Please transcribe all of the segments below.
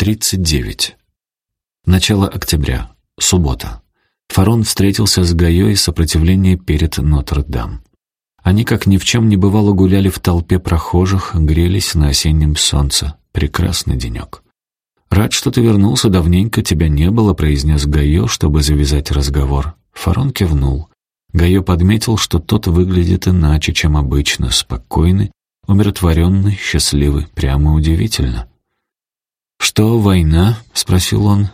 39. Начало октября. Суббота. Фарон встретился с Гайо из сопротивления перед Нотр-Дам. Они, как ни в чем не бывало, гуляли в толпе прохожих, грелись на осеннем солнце. Прекрасный денек. «Рад, что ты вернулся, давненько тебя не было», — произнес Гайо, чтобы завязать разговор. Фарон кивнул. Гайо подметил, что тот выглядит иначе, чем обычно, спокойный, умиротворенный, счастливый, прямо удивительно. «Что, война?» — спросил он.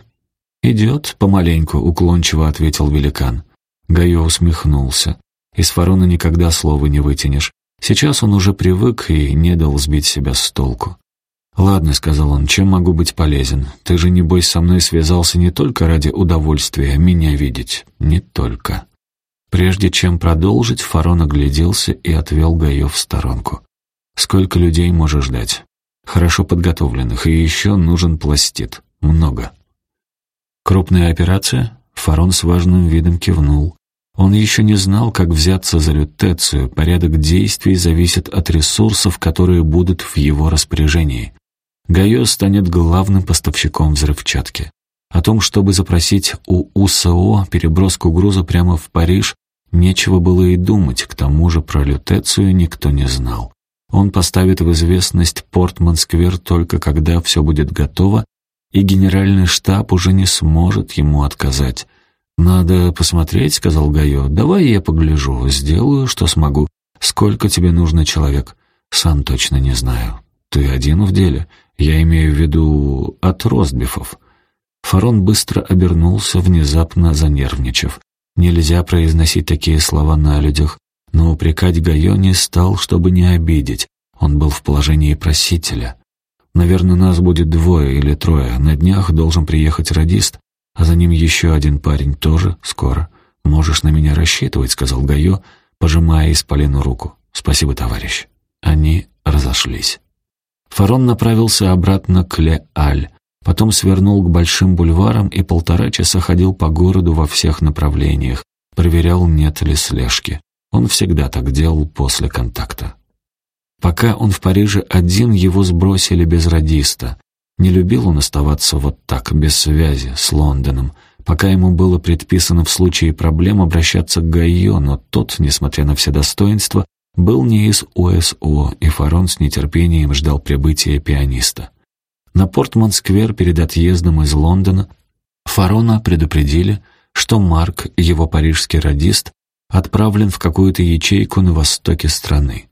«Идет помаленьку», — уклончиво ответил великан. Гайо усмехнулся. Из Фарона никогда слова не вытянешь. Сейчас он уже привык и не дал сбить себя с толку. «Ладно», — сказал он, — «чем могу быть полезен? Ты же, небось, со мной связался не только ради удовольствия меня видеть. Не только». Прежде чем продолжить, Фарон огляделся и отвел Гайо в сторонку. «Сколько людей можешь ждать?» «Хорошо подготовленных, и еще нужен пластит. Много». «Крупная операция?» Фарон с важным видом кивнул. Он еще не знал, как взяться за лютецию, порядок действий зависит от ресурсов, которые будут в его распоряжении. Гайо станет главным поставщиком взрывчатки. О том, чтобы запросить у УСО переброску груза прямо в Париж, нечего было и думать, к тому же про лютецию никто не знал. Он поставит в известность Портман-сквер только когда все будет готово, и генеральный штаб уже не сможет ему отказать. «Надо посмотреть», — сказал Гайо. «Давай я погляжу, сделаю, что смогу. Сколько тебе нужно человек?» «Сам точно не знаю. Ты один в деле?» Я имею в виду от ростбифов. Фарон быстро обернулся, внезапно занервничав. Нельзя произносить такие слова на людях, но упрекать Гайо не стал, чтобы не обидеть. Он был в положении просителя. Наверное, нас будет двое или трое. На днях должен приехать радист, а за ним еще один парень тоже скоро. Можешь на меня рассчитывать, сказал Гайо, пожимая Исполину руку. Спасибо, товарищ. Они разошлись. Фарон направился обратно к Ле-Аль, потом свернул к большим бульварам и полтора часа ходил по городу во всех направлениях, проверял, нет ли слежки. Он всегда так делал после контакта. Пока он в Париже один, его сбросили без радиста. Не любил он оставаться вот так, без связи с Лондоном, пока ему было предписано в случае проблем обращаться к Гайо, но тот, несмотря на все достоинства, был не из УСО, и Фарон с нетерпением ждал прибытия пианиста. На Портман-сквер перед отъездом из Лондона Фарона предупредили, что Марк, его парижский радист, отправлен в какую-то ячейку на востоке страны.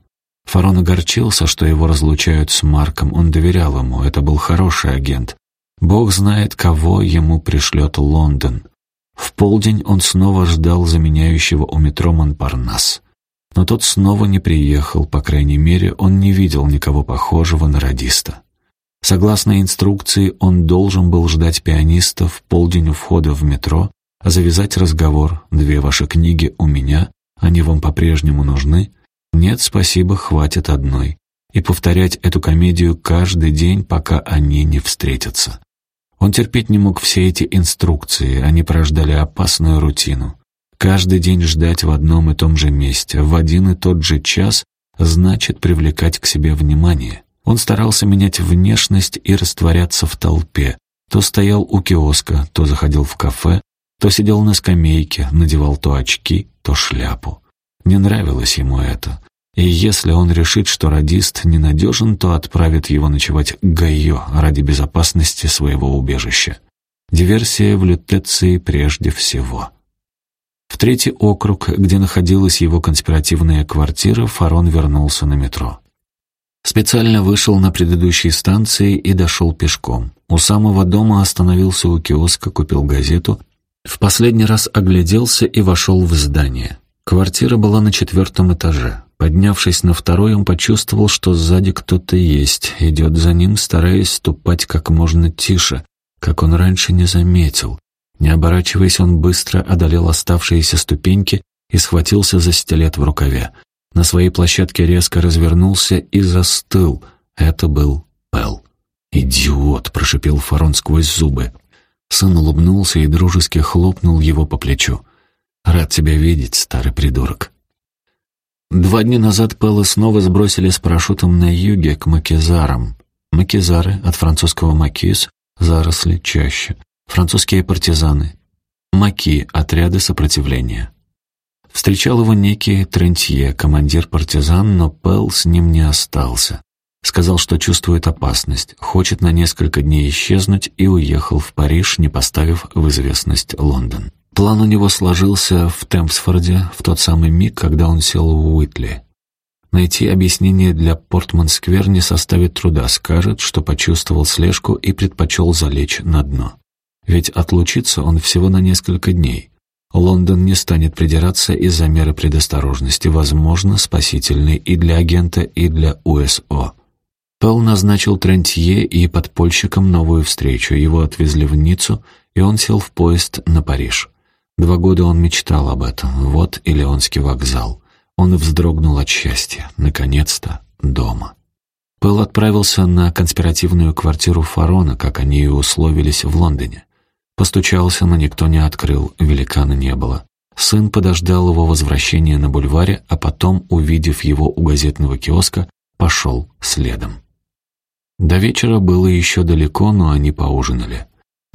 Фарон огорчился, что его разлучают с Марком, он доверял ему, это был хороший агент. Бог знает, кого ему пришлет Лондон. В полдень он снова ждал заменяющего у метро Монпарнас. Но тот снова не приехал, по крайней мере, он не видел никого похожего на радиста. Согласно инструкции, он должен был ждать пианиста в полдень у входа в метро, завязать разговор «Две ваши книги у меня, они вам по-прежнему нужны?» «Нет, спасибо, хватит одной» и повторять эту комедию каждый день, пока они не встретятся. Он терпеть не мог все эти инструкции, они порождали опасную рутину. Каждый день ждать в одном и том же месте, в один и тот же час, значит привлекать к себе внимание. Он старался менять внешность и растворяться в толпе. То стоял у киоска, то заходил в кафе, то сидел на скамейке, надевал то очки, то шляпу. Не нравилось ему это. И если он решит, что радист ненадежен, то отправит его ночевать к Гайо ради безопасности своего убежища. Диверсия в лютеции прежде всего. В третий округ, где находилась его конспиративная квартира, Фарон вернулся на метро. Специально вышел на предыдущей станции и дошел пешком. У самого дома остановился у киоска, купил газету, в последний раз огляделся и вошел в здание. Квартира была на четвертом этаже. Поднявшись на второй, он почувствовал, что сзади кто-то есть, идет за ним, стараясь ступать как можно тише, как он раньше не заметил. Не оборачиваясь, он быстро одолел оставшиеся ступеньки и схватился за стилет в рукаве. На своей площадке резко развернулся и застыл. Это был Пел. «Идиот!» — прошипел Фарон сквозь зубы. Сын улыбнулся и дружески хлопнул его по плечу. «Рад тебя видеть, старый придурок». Два дня назад Пелла снова сбросили с парашютом на юге к Макизарам. Макизары, от французского «макиз», заросли, чаще, французские партизаны, маки, отряды сопротивления. Встречал его некий Трентье, командир партизан, но Пэл с ним не остался. Сказал, что чувствует опасность, хочет на несколько дней исчезнуть и уехал в Париж, не поставив в известность Лондон. План у него сложился в Темпсфорде в тот самый миг, когда он сел в Уитли. Найти объяснение для Портман-сквер не составит труда, скажет, что почувствовал слежку и предпочел залечь на дно. Ведь отлучиться он всего на несколько дней. Лондон не станет придираться из-за меры предосторожности, возможно, спасительной и для агента, и для УСО. Пэл назначил Трентье и подпольщикам новую встречу. Его отвезли в Ниццу, и он сел в поезд на Париж. Два года он мечтал об этом. Вот и Леонский вокзал. Он вздрогнул от счастья. Наконец-то дома. Пэл отправился на конспиративную квартиру Фарона, как они и условились в Лондоне. Постучался, но никто не открыл, великана не было. Сын подождал его возвращения на бульваре, а потом, увидев его у газетного киоска, пошел следом. До вечера было еще далеко, но они поужинали.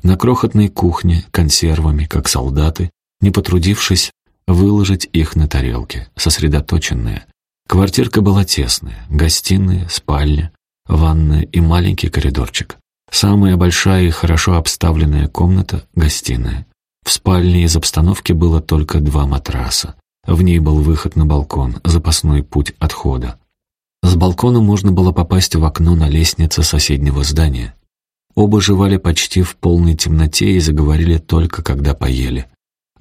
На крохотной кухне, консервами, как солдаты, не потрудившись выложить их на тарелки, сосредоточенные. Квартирка была тесная, гостиная, спальня, ванная и маленький коридорчик. Самая большая и хорошо обставленная комната — гостиная. В спальне из обстановки было только два матраса. В ней был выход на балкон, запасной путь отхода. С балкона можно было попасть в окно на лестнице соседнего здания. Оба жевали почти в полной темноте и заговорили только, когда поели.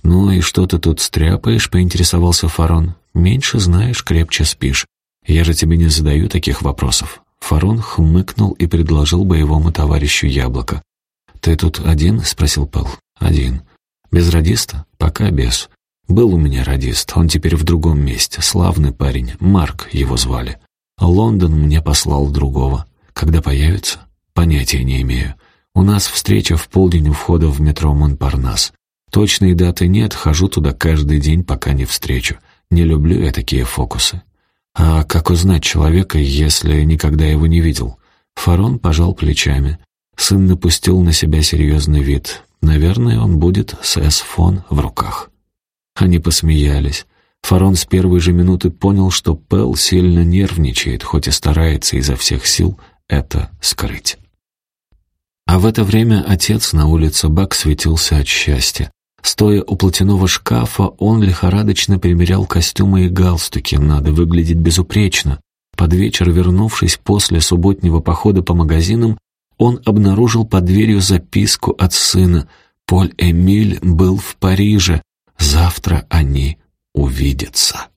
«Ну и что ты тут стряпаешь?» — поинтересовался Фарон. «Меньше знаешь, крепче спишь. Я же тебе не задаю таких вопросов». Фарон хмыкнул и предложил боевому товарищу яблоко. «Ты тут один?» — спросил Пэл. «Один». «Без радиста?» «Пока без. Был у меня радист, он теперь в другом месте. Славный парень, Марк его звали. Лондон мне послал другого. Когда появится? Понятия не имею. У нас встреча в полдень у входа в метро Монпарнас. Точной даты нет, хожу туда каждый день, пока не встречу. Не люблю я такие фокусы. А как узнать человека, если никогда его не видел? Фарон пожал плечами. Сын напустил на себя серьезный вид. Наверное, он будет с эсфон в руках. Они посмеялись. Фарон с первой же минуты понял, что Пэл сильно нервничает, хоть и старается изо всех сил это скрыть. А в это время отец на улице Бак светился от счастья. Стоя у платяного шкафа, он лихорадочно примерял костюмы и галстуки, надо выглядеть безупречно. Под вечер, вернувшись после субботнего похода по магазинам, он обнаружил под дверью записку от сына. Поль Эмиль был в Париже. Завтра они увидятся.